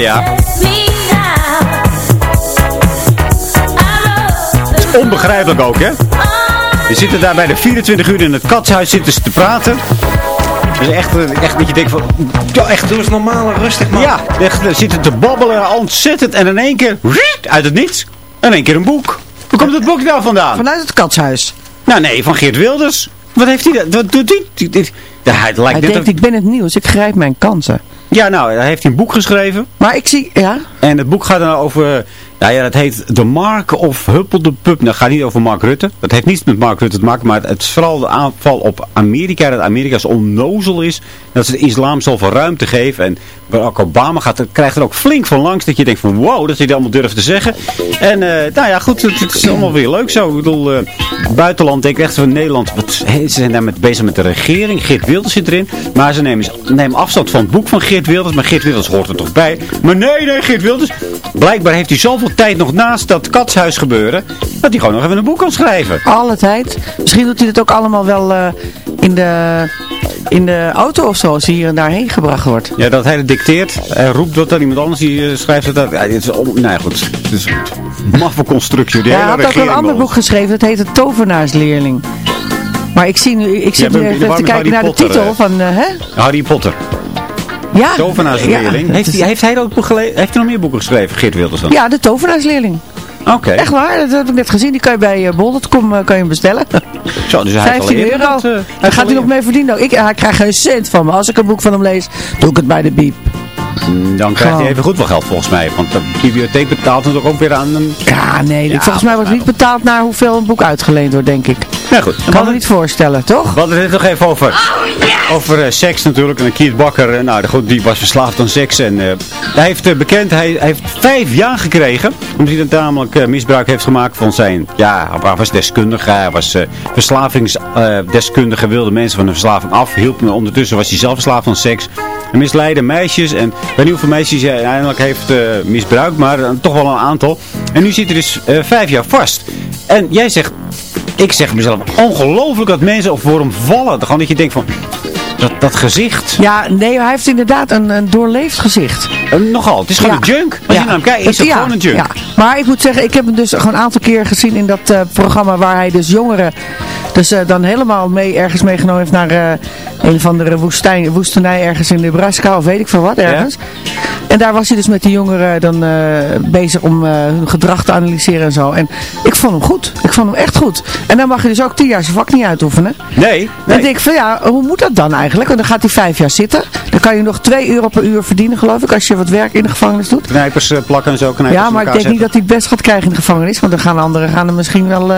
ja. Het is onbegrijpelijk ook, hè? Je zitten daar bij de 24 uur in het katshuis zitten ze te praten. Dus echt, echt dat je denkt van... Ja, echt, Doe eens normaal en rustig, man. ja, echt, ze zitten te babbelen, ontzettend. En in één keer, uit het niets, in één keer een boek. Hoe komt het boek nou vandaan? Vanuit het katshuis. Nou nee, van Geert Wilders. Wat heeft hij dat? Wat doet hij? Ja, lijkt Hij net denkt, of- ik ben het nieuws, ik grijp mijn kansen. Ja, nou, hij heeft een boek geschreven. Maar ik zie, ja, En het boek gaat dan over, nou ja, dat heet De Mark of Huppel de Pup. Nou, het gaat niet over Mark Rutte. Dat heeft niets met Mark Rutte te maken, maar het is vooral de aanval op Amerika. Dat Amerika zo onnozel is. Dat ze de islam zoveel ruimte geven. En Barack Obama gaat, krijgt er ook flink van langs dat je denkt van wow, dat hij dat allemaal durft te zeggen. En eh, nou ja, goed, het, is allemaal weer leuk zo. Ik bedoel, eh, buitenland denk ik echt van Nederland. Ze zijn daar met, bezig met de regering. Geert Wilders zit erin. Maar ze nemen, afstand van het boek van Geert Wilders. Maar Geert Wilders hoort er toch bij. Maar nee, nee, Geert Wilders. Blijkbaar heeft hij zoveel tijd nog naast dat katshuis gebeuren. Dat hij gewoon nog even een boek kan schrijven. alle tijd. Misschien doet hij het ook allemaal wel eh, in, de, in de auto of zo, als hij hier en daarheen gebracht wordt. Ja, dat hij het dicteert. Hij roept wat aan iemand anders. Die eh, schrijft het uit. Ja, dit is, on- nou ja, goed. Het is een maffe constructie. Die Ja, hij had ook een ander boek geschreven, dat heet De Tovenaarsleerling. Maar ik, zie nu, ik zit nu even te kijken naar de Potter, titel hè? van, eh, hè? Harry Potter. Ja, Tovenaarsleerling. Ja, heeft, heeft hij ook boek gele- Heeft hij nog meer boeken geschreven, Geert Wilders dan? Ja, De Tovenaarsleerling. Oké. Echt waar, dat heb ik net gezien. Die kan je bij uh, bol.com eh, kan je bestellen. *laughs* Zo, dus hij heeft al 15 eerder euro. dat, eh, heeft gaat hij nog mee verdienen. ook. Ik, hij krijgt geen cent van me. Als ik een boek van hem lees, doe ik het bij de biep. Mm, Dan krijgt hij even goed wel geld volgens mij. Want de bibliotheek betaalt natuurlijk ook weer aan een... Ja, nee. Ja, volgens mij wordt niet betaald naar hoeveel een boek uitgeleend wordt, denk ik. Nou goed. Ik kan me niet voorstellen, toch? We hadden het nog even over, over eh, seks natuurlijk. En Kiert Bakker, eh, nou goed, die was verslaafd aan seks. En eh, hij heeft bekend, hij, hij heeft vijf jaar gekregen. Omdat hij dan namelijk eh, misbruik heeft gemaakt van zijn, ja, hij was deskundige. Hij was eh verslavingsdeskundige, wilde mensen van de verslaving af. Hielp me, ondertussen was hij zelf verslaafd aan seks. Misleidde meisjes. En ik weet niet hoeveel meisjes hij uiteindelijk heeft eh, misbruikt, maar eh, toch wel een aantal. En nu zit hij dus eh, vijf jaar vast. En jij zegt, ik zeg mezelf, ongelooflijk dat mensen voor hem vallen. Gewoon dat je denkt van, dat, dat gezicht. Ja, nee, hij heeft inderdaad een, een doorleefd gezicht. Nogal, het is gewoon Ja. een junk. Als je naar hem kijkt, is het Ja, gewoon een junk. Ja. Maar ik moet zeggen, ik heb hem dus gewoon een aantal keer gezien in dat programma waar hij dus jongeren dus dan helemaal mee ergens meegenomen heeft naar een van de woestijn, woestenij ergens in Nebraska of weet ik veel wat ergens. En daar was hij dus met die jongeren dan eh, bezig om eh, hun gedrag te analyseren en zo. En ik vond hem goed. Ik vond hem echt goed. En dan mag je dus ook tien jaar zijn vak niet uitoefenen. Nee, Dan denk ik van ja, hoe moet dat dan eigenlijk? Want dan gaat hij vijf jaar zitten. Dan kan je nog 2 euro per uur verdienen geloof ik als je wat werk in de gevangenis doet. Knijpers eh, plakken en zo. Knijpers Ja, maar ik denk niet dat hij het best gaat krijgen in de gevangenis. Want dan gaan anderen gaan er misschien wel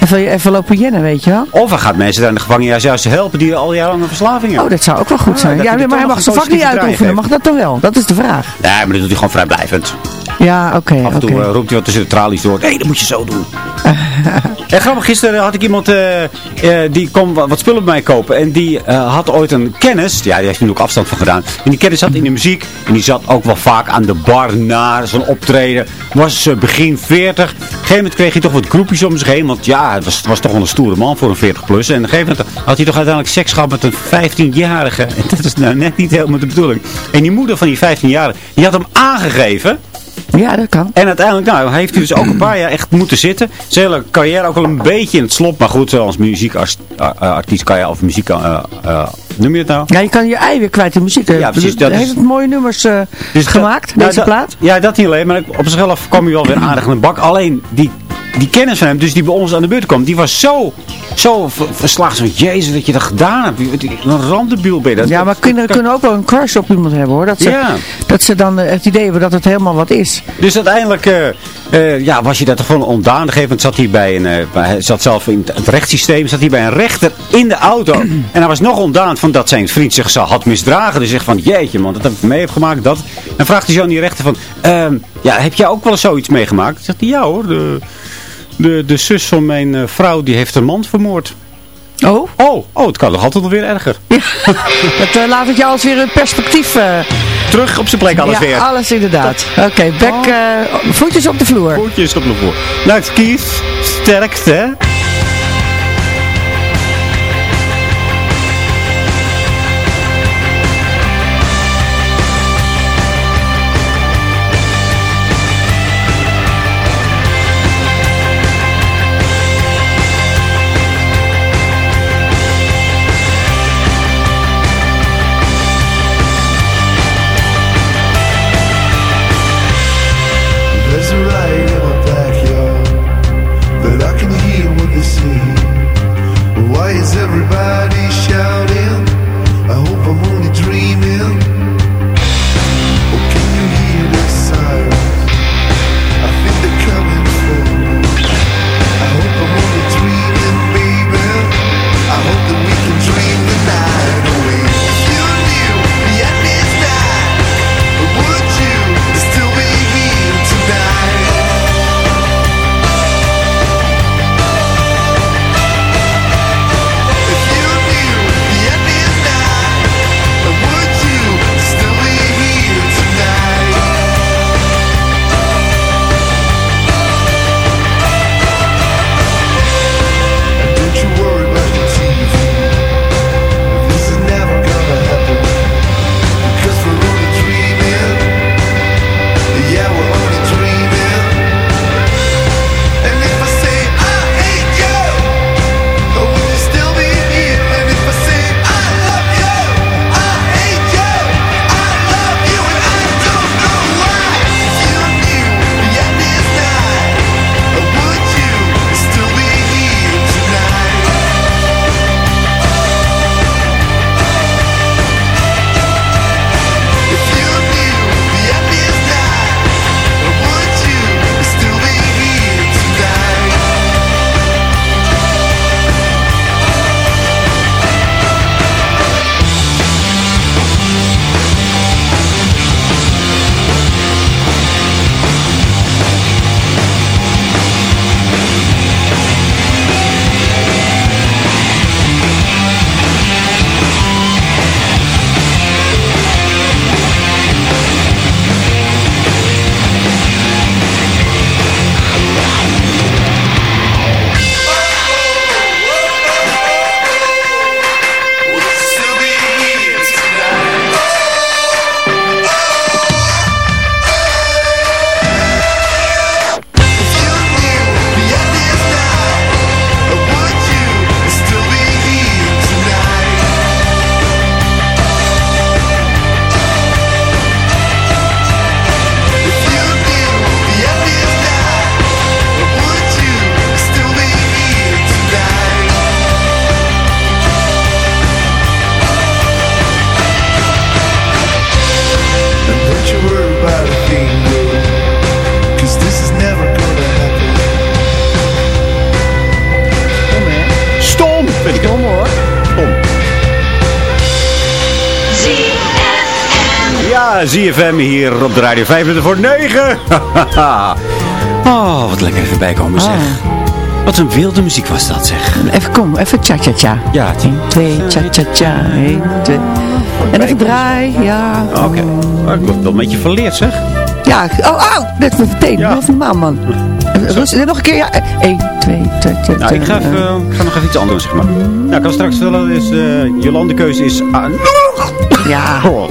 even, even lopen jennen, weet je wel. Of hij gaat mensen daar in de gevangenis juist helpen die al jarenlang een verslaving hebben. Oh, dat zou ook wel goed Ah, zijn. Ja, hij maar hij mag zijn vak niet uitoefenen. Mag dat dan wel? Dat is de vraag. Nee, maar dat doet hij gewoon vrijblijvend. Ja, oké. Af en toe eh, roept hij wat tussen de tralies door. Nee, dat moet je zo doen. *laughs* en grappig, gisteren had ik iemand eh, eh, die kwam wat spullen bij mij kopen. En die eh, had ooit een kennis. Ja, die heeft nu ook afstand van gedaan. En die kennis zat in de muziek. En die zat ook wel vaak aan de bar na zo'n optreden. Was eh, begin 40. Op een gegeven moment kreeg hij toch wat groepjes om zich heen. Want ja, het was, het was toch wel een stoere man voor een 40 plus. En op een gegeven moment had hij toch uiteindelijk seks gehad met een 15-jarige. En *laughs* dat is nou net niet helemaal de bedoeling. En die moeder van die 15-jarige, die had hem aangegeven. Ja, dat kan. En uiteindelijk nou, heeft hij dus ook een paar jaar echt moeten zitten. Zijn hele carrière ook al een beetje in het slop. Maar goed, als muziekartiest kan je, of muziek, eh eh, noem je het nou? Ja, je kan je ei weer kwijt in muziek. Ja, precies, dat Hij is- heeft het mooie nummers eh, Dus gemaakt, nou, deze plaat. Ja, dat niet alleen. Maar op zichzelf kwam hij wel weer aardig in de bak. Alleen die, die kennis van hem, dus die bij ons aan de beurt kwam, die was zo, zo ver- verslagen. Van, jezus, dat je dat gedaan hebt. Een randebiel ben je. Dat- Ja, maar kinderen kunnen ook wel een crush op iemand hebben hoor. Dat ze, Ja. dat ze dan eh, het idee hebben dat het helemaal wat is. Dus uiteindelijk eh, eh, ja, was je dat gewoon ontdaan. Gegeven zat hij bij een, hij zat zelf in het rechtssysteem, zat hij bij een rechter in de auto. *clears throat* en hij was nog ontdaan van dat zijn vriend zich zo had misdragen. Dus zegt van, jeetje man, dat heb ik mee heb gemaakt, dat. Dan vraagt hij zo aan die rechter van, ehm, ja, heb jij ook wel zoiets meegemaakt? Zegt hij, ja hoor, de, de, de zus van mijn eh, vrouw, die heeft een man vermoord. Oh? Oh, oh, het kan nog altijd wel weer erger. *laughs* Dat laat het jou als weer een perspectief... Terug op zijn plek alles ja, weer. alles inderdaad. Oké, bek, eh, voetjes op de vloer. Voetjes op de vloer. Nou, Keith, sterkte Ja, ZFM hier op de radio 5 minuten voor 9. *laughs* oh, wat lekker even bijkomen zeg. Wat een wilde muziek was dat zeg. Even kom, even tja-tja-tja. Ja, 1, 2, tja-tja-tja. 1, 2. En even draai, ja. Oké. Maar ik word wel een beetje verleerd zeg. Ja, oh, oh, net met meteen. Ja. Even normaal, man. Rustig, nog een keer, ja. 1, 2, tja, tja, Nou, ik ga, even, ik ga nog even iets anders zeg maar. Nou, ik kan straks vertellen, is, eh Jolande keuze is... aan. Ja. Oh,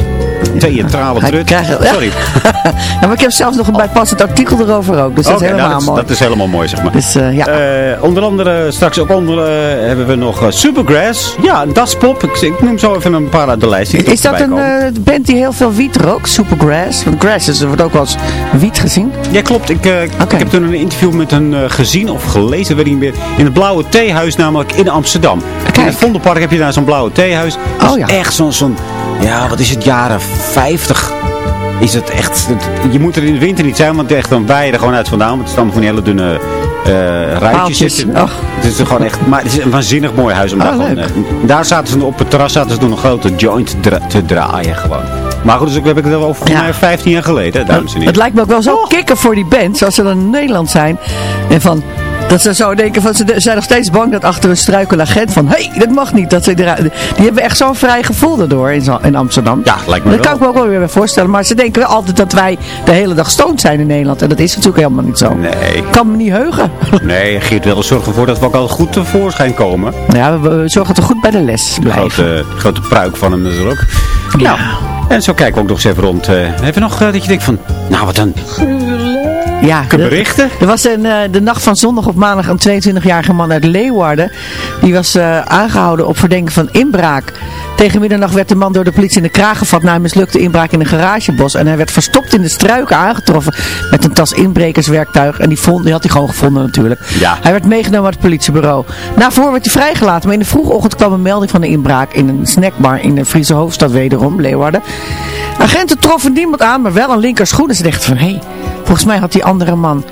theatrale trut. krijgt-. Sorry. *laughs* ja, maar ik heb zelfs nog een bijpassend artikel erover ook. Dus dat is nou, helemaal dat, mooi. dat is helemaal mooi, zeg maar. Dus uh, ja. Uh, onder andere, straks ook onder, uh, hebben we nog Supergrass. Ja, Dat is Pop. Ik, ik, noem zo even een paar uit de lijst. Is dat een band die heel veel wiet rookt? Supergrass? Want grass is, wordt ook wel eens wiet gezien. Ja, klopt. Ik, okay. ik heb toen een interview met een gezien of gelezen, weet ik niet meer. In het Blauwe Theehuis, namelijk in Amsterdam. Kijk. In het Vondelpark heb je daar zo'n Blauwe Theehuis. Dat oh ja. Echt zo'n, zo'n, ja, wat is het, jaren 50 is het echt... Je moet er in de winter niet zijn, want echt, dan wij er gewoon uit vandaan. Want het staan van die hele dunne uh, ruitjes zitten. Oh. Het is gewoon echt... Maar het is een waanzinnig mooi huis om oh, daar gewoon... Uh, daar zaten ze op het terras zaten ze toen een grote joint dra te draaien gewoon. Maar goed, dus we hebben het over mij 15 jaar geleden, dames en heren. Het lijkt me ook wel zo oh. kicken voor die band, zoals ze dan in Nederland zijn. En van... Dat ze zo denken, van, ze zijn nog steeds bang dat achter een struikelagent van, hé, hey, dat mag niet. Dat ze die hebben echt zo'n vrij gevoel daardoor in, in Amsterdam. Ja, lijkt me Dat wel. kan ik me ook wel weer voorstellen. Maar ze denken wel altijd dat wij de hele dag stoned zijn in Nederland. En dat is natuurlijk helemaal niet zo. Nee. Kan me niet heugen. *laughs* Nee, Geert wil er zorgen voor dat we ook al goed tevoorschijn komen. Ja, we, we zorgen dat we goed bij de les blijven. Grote, grote pruik van hem natuurlijk. Ja. Nou, en zo kijken we ook nog eens even rond. Uh, even nog uh, dat je denkt van, nou wat een... Ja, berichten. Er was een, uh, de nacht van zondag op maandag een 22-jarige man uit Leeuwarden. Die was uh, aangehouden op verdenking van inbraak. Tegen middernacht werd de man door de politie in de kraag gevat na een mislukte inbraak in een garagebos. En hij werd verstopt in de struiken aangetroffen met een tas inbrekerswerktuig. En die, vond, die had hij gewoon gevonden natuurlijk. Ja. Hij werd meegenomen naar het politiebureau. Daarvoor werd hij vrijgelaten. Maar in de vroege ochtend kwam een melding van een inbraak in een snackbar in de Friese hoofdstad wederom, Leeuwarden. Agenten troffen niemand aan, maar wel een linkerschoen. En ze dachten van, hé, hey, volgens mij had die andere man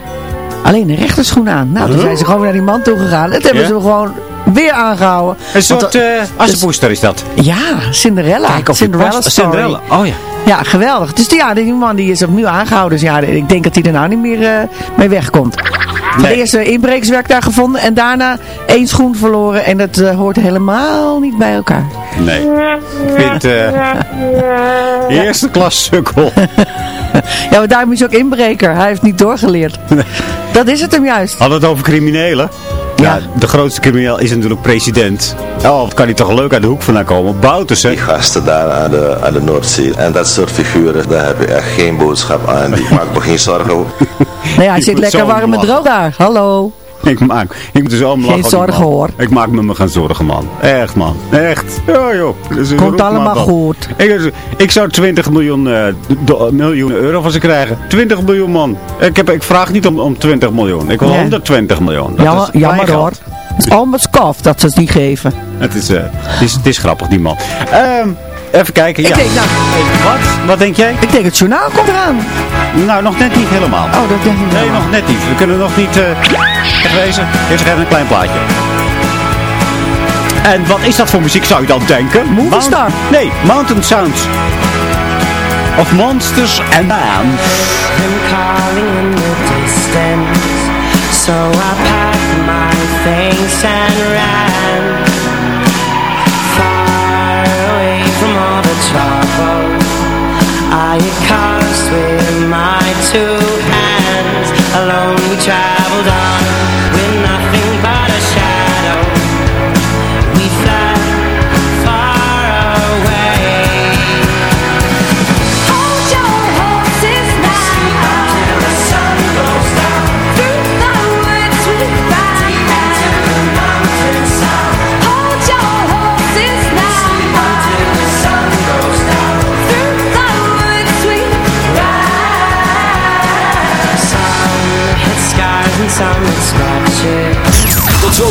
alleen een rechterschoen aan. Nou, toen zijn ze gewoon naar die man toe gegaan. En hebben Ja? ze hem gewoon weer aangehouden. Een soort uh, assenpoester is dat. Ja, Cinderella. Kijk of je Cinderella. Cinderella, oh ja. Ja, geweldig. Dus die, ja, die man die is opnieuw aangehouden. Dus ja, ik denk dat hij er nou niet meer uh, mee wegkomt. Nee. Eerst inbrekerswerk daar gevonden en daarna één schoen verloren. En dat uh, hoort helemaal niet bij elkaar. Nee. Ik vind uh, eerste klas sukkel. *laughs* ja, maar daarom is hij ook inbreker. Hij heeft niet doorgeleerd. Dat is het hem juist. Hadden we het over criminelen? Ja. ja. de grootste crimineel is natuurlijk president. Oh, wat kan hij toch leuk uit de hoek vandaan komen? Boutersen. Die gasten daar aan de, aan de Noordzee. En dat soort figuren, daar heb je echt geen boodschap aan. Die maak me geen zorgen over. *laughs* Nee, hij zit lekker warm en droog daar. Hallo. *laughs* Ik maak, ik moet dus allemaal Geen zorgen hoor. Ik maak me me gaan zorgen man. Echt man. Echt. Ja joh. Komt allemaal goed. Ik, ik, zou 20 miljoen, uh, do, miljoen euro van ze krijgen. 20 miljoen man. Ik, heb, ik vraag niet om, om 20 miljoen. Ik wil nee. 120 miljoen. Dat jammer is jammer hoor. Het is allemaal skaf dat ze het niet geven. Het is, uh, het is, het is grappig die man. Um, Even kijken, ik ja. Denk, nou, wat? Wat denk jij? Ik denk het journaal komt eraan. Nou, nog net niet helemaal. Oh, dat denk ik Nee, nog net niet. We kunnen nog niet... Uh, wezen. Eerst even een klein plaatje. En wat is dat voor muziek, zou je dan denken? Movie Star. Nee, Mountain Sounds. Of Monsters and Man. So I packed my things and ran